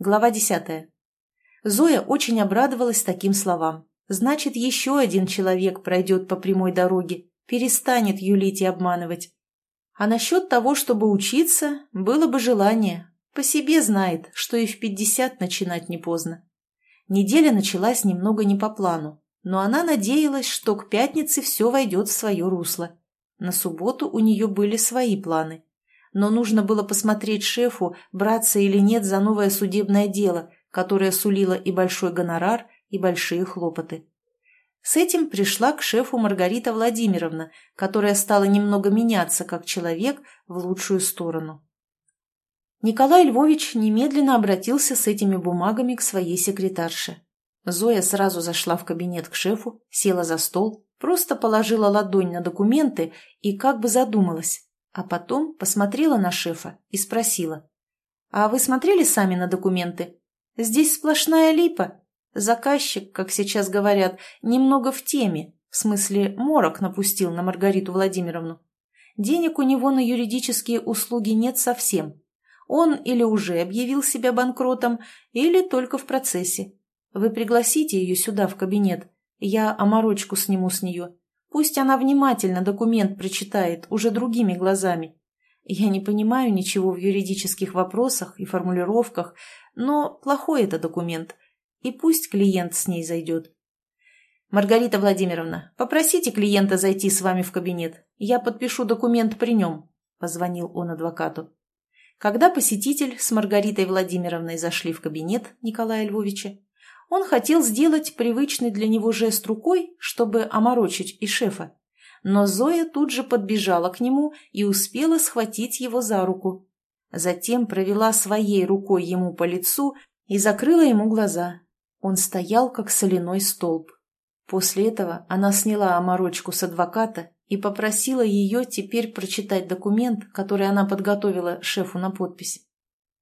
Глава десятая. Зоя очень обрадовалась таким словам. Значит, еще один человек пройдет по прямой дороге, перестанет юлить и обманывать. А насчет того, чтобы учиться, было бы желание. По себе знает, что и в пятьдесят начинать не поздно. Неделя началась немного не по плану, но она надеялась, что к пятнице все войдет в свое русло. На субботу у нее были свои планы. Но нужно было посмотреть шефу, браться или нет за новое судебное дело, которое сулило и большой гонорар, и большие хлопоты. С этим пришла к шефу Маргарита Владимировна, которая стала немного меняться как человек в лучшую сторону. Николай Львович немедленно обратился с этими бумагами к своей секретарше. Зоя сразу зашла в кабинет к шефу, села за стол, просто положила ладонь на документы и как бы задумалась, а потом посмотрела на шефа и спросила. «А вы смотрели сами на документы? Здесь сплошная липа. Заказчик, как сейчас говорят, немного в теме, в смысле морок напустил на Маргариту Владимировну. Денег у него на юридические услуги нет совсем. Он или уже объявил себя банкротом, или только в процессе. Вы пригласите ее сюда, в кабинет. Я оморочку сниму с нее. Пусть она внимательно документ прочитает, уже другими глазами. Я не понимаю ничего в юридических вопросах и формулировках, но плохой это документ – и пусть клиент с ней зайдет. «Маргарита Владимировна, попросите клиента зайти с вами в кабинет. Я подпишу документ при нем», – позвонил он адвокату. Когда посетитель с Маргаритой Владимировной зашли в кабинет Николая Львовича, он хотел сделать привычный для него жест рукой, чтобы оморочить и шефа. Но Зоя тут же подбежала к нему и успела схватить его за руку. Затем провела своей рукой ему по лицу и закрыла ему глаза, он стоял, как соляной столб. После этого она сняла оморочку с адвоката и попросила ее теперь прочитать документ, который она подготовила шефу на подпись.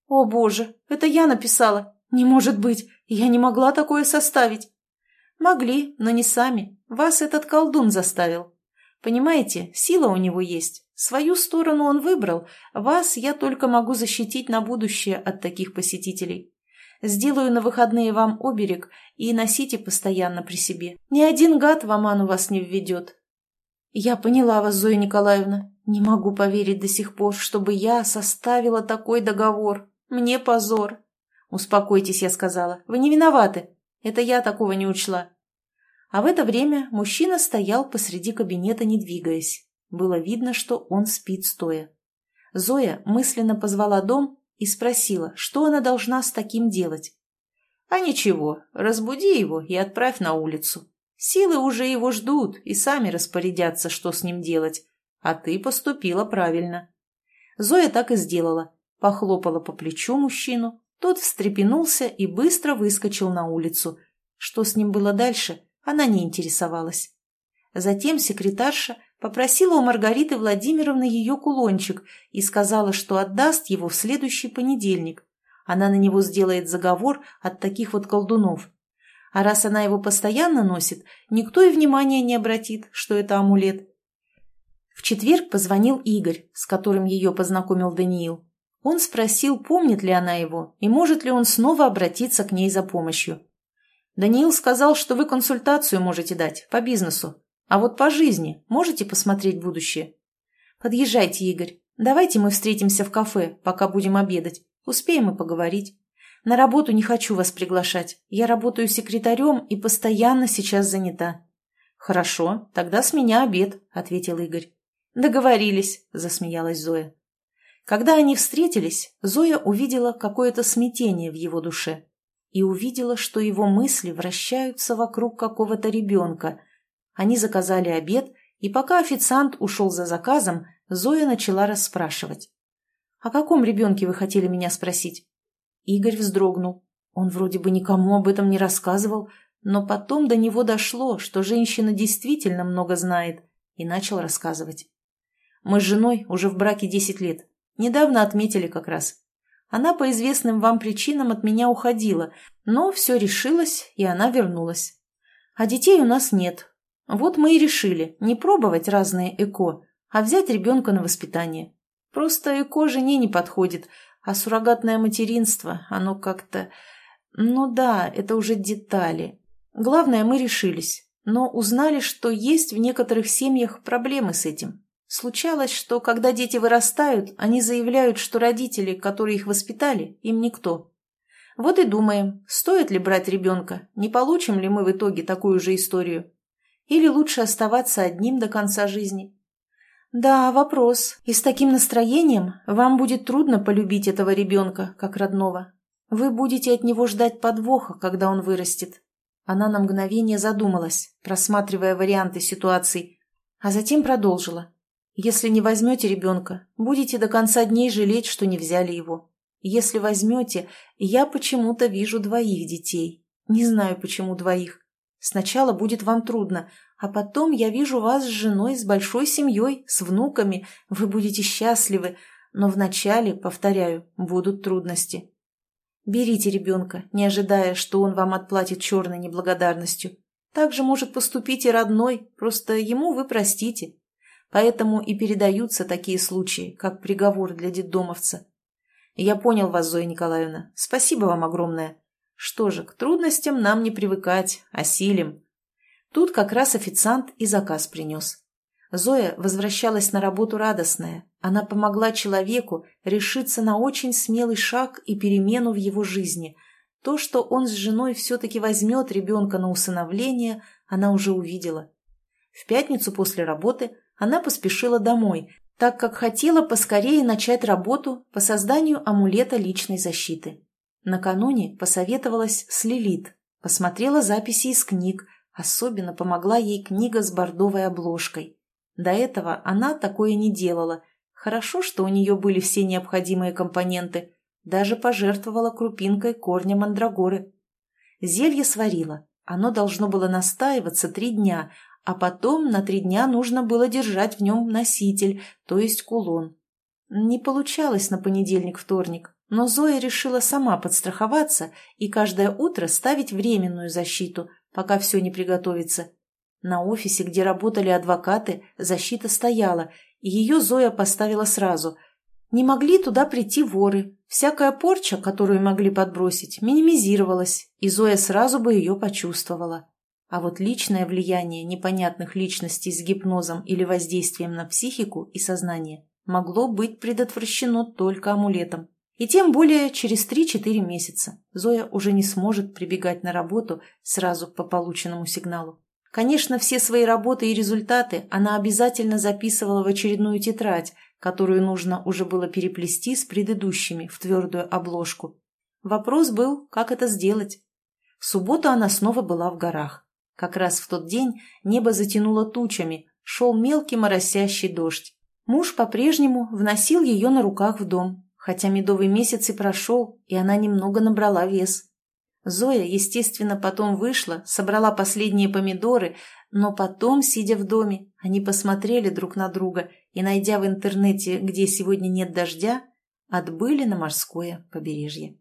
«О, Боже, это я написала! Не может быть! Я не могла такое составить!» «Могли, но не сами. Вас этот колдун заставил. Понимаете, сила у него есть. Свою сторону он выбрал. Вас я только могу защитить на будущее от таких посетителей. Сделаю на выходные вам оберег и носите постоянно при себе. Ни один гад в оману вас не введет. Я поняла вас, Зоя Николаевна. Не могу поверить до сих пор, чтобы я составила такой договор. Мне позор. Успокойтесь, я сказала. Вы не виноваты. Это я такого не учла. А в это время мужчина стоял посреди кабинета, не двигаясь. Было видно, что он спит стоя. Зоя мысленно позвала дом и спросила, что она должна с таким делать. «А ничего, разбуди его и отправь на улицу. Силы уже его ждут и сами распорядятся, что с ним делать. А ты поступила правильно». Зоя так и сделала. Похлопала по плечу мужчину, тот встрепенулся и быстро выскочил на улицу. Что с ним было дальше, она не интересовалась. Затем секретарша попросила у Маргариты Владимировны ее кулончик и сказала, что отдаст его в следующий понедельник. Она на него сделает заговор от таких вот колдунов. А раз она его постоянно носит, никто и внимания не обратит, что это амулет. В четверг позвонил Игорь, с которым ее познакомил Даниил. Он спросил, помнит ли она его и может ли он снова обратиться к ней за помощью. Даниил сказал, что вы консультацию можете дать по бизнесу, а вот по жизни можете посмотреть будущее? Подъезжайте, Игорь. Давайте мы встретимся в кафе, пока будем обедать. Успеем и поговорить. На работу не хочу вас приглашать. Я работаю секретарем и постоянно сейчас занята. Хорошо, тогда с меня обед, ответил Игорь. Договорились, засмеялась Зоя. Когда они встретились, Зоя увидела какое-то смятение в его душе и увидела, что его мысли вращаются вокруг какого-то ребенка, они заказали обед, и пока официант ушел за заказом, Зоя начала расспрашивать. «О каком ребенке вы хотели меня спросить?» Игорь вздрогнул. Он вроде бы никому об этом не рассказывал, но потом до него дошло, что женщина действительно много знает, и начал рассказывать. «Мы с женой уже в браке десять лет. Недавно отметили как раз. Она по известным вам причинам от меня уходила, но все решилось, и она вернулась. А детей у нас нет, вот мы и решили не пробовать разные ЭКО, а взять ребенка на воспитание. Просто ЭКО жене не подходит, А суррогатное материнство, оно как-то... Ну да, это уже детали. Главное, мы решились, но узнали, что есть в некоторых семьях проблемы с этим. Случалось, что когда дети вырастают, они заявляют, что родители, которые их воспитали, им никто. Вот и думаем, стоит ли брать ребенка, не получим ли мы в итоге такую же историю. Или лучше оставаться одним до конца жизни. Да, вопрос. И с таким настроением вам будет трудно полюбить этого ребенка, как родного. Вы будете от него ждать подвоха, когда он вырастет. Она на мгновение задумалась, просматривая варианты ситуаций, а затем продолжила. Если не возьмете ребенка, будете до конца дней жалеть, что не взяли его. Если возьмете, я почему-то вижу двоих детей. Не знаю, почему двоих. Сначала будет вам трудно, а потом я вижу вас с женой, с большой семьей, с внуками. Вы будете счастливы, но вначале, повторяю, будут трудности. Берите ребенка, не ожидая, что он вам отплатит черной неблагодарностью. Так же может поступить и родной, просто ему вы простите. Поэтому и передаются такие случаи, как приговор для детдомовца. Я понял вас, Зоя Николаевна. Спасибо вам огромное. Что же, к трудностям нам не привыкать, осилим. Тут как раз официант и заказ принес. Зоя возвращалась на работу радостная. Она помогла человеку решиться на очень смелый шаг и перемену в его жизни. То, что он с женой все-таки возьмет ребенка на усыновление, она уже увидела. В пятницу после работы она поспешила домой, так как хотела поскорее начать работу по созданию амулета личной защиты. Накануне посоветовалась с Лилит, посмотрела записи из книг, особенно помогла ей книга с бордовой обложкой. До этого она такое не делала. Хорошо, что у нее были все необходимые компоненты, даже пожертвовала крупинкой корня мандрагоры. Зелье сварила. Оно должно было настаиваться три дня, а потом на три дня нужно было держать в нем носитель, то есть кулон. Не получалось на понедельник-вторник, но Зоя решила сама подстраховаться и каждое утро ставить временную защиту, пока все не приготовится. На офисе, где работали адвокаты, защита стояла, и ее Зоя поставила сразу. Не могли туда прийти воры. Всякая порча, которую могли подбросить, минимизировалась, и Зоя сразу бы ее почувствовала. А вот личное влияние непонятных личностей с гипнозом или воздействием на психику и сознание могло быть предотвращено только амулетом. И тем более через 3-4 месяца Зоя уже не сможет прибегать на работу сразу по полученному сигналу. Конечно, все свои работы и результаты она обязательно записывала в очередную тетрадь, которую нужно уже было переплести с предыдущими в твердую обложку. Вопрос был, как это сделать. В субботу она снова была в горах. Как раз в тот день небо затянуло тучами, шел мелкий моросящий дождь. Муж по-прежнему вносил ее на руках в дом, хотя медовый месяц и прошел, и она немного набрала вес. Зоя, естественно, потом вышла, собрала последние помидоры, но потом, сидя в доме, они посмотрели друг на друга и, найдя в интернете, где сегодня нет дождя, отбыли на морское побережье.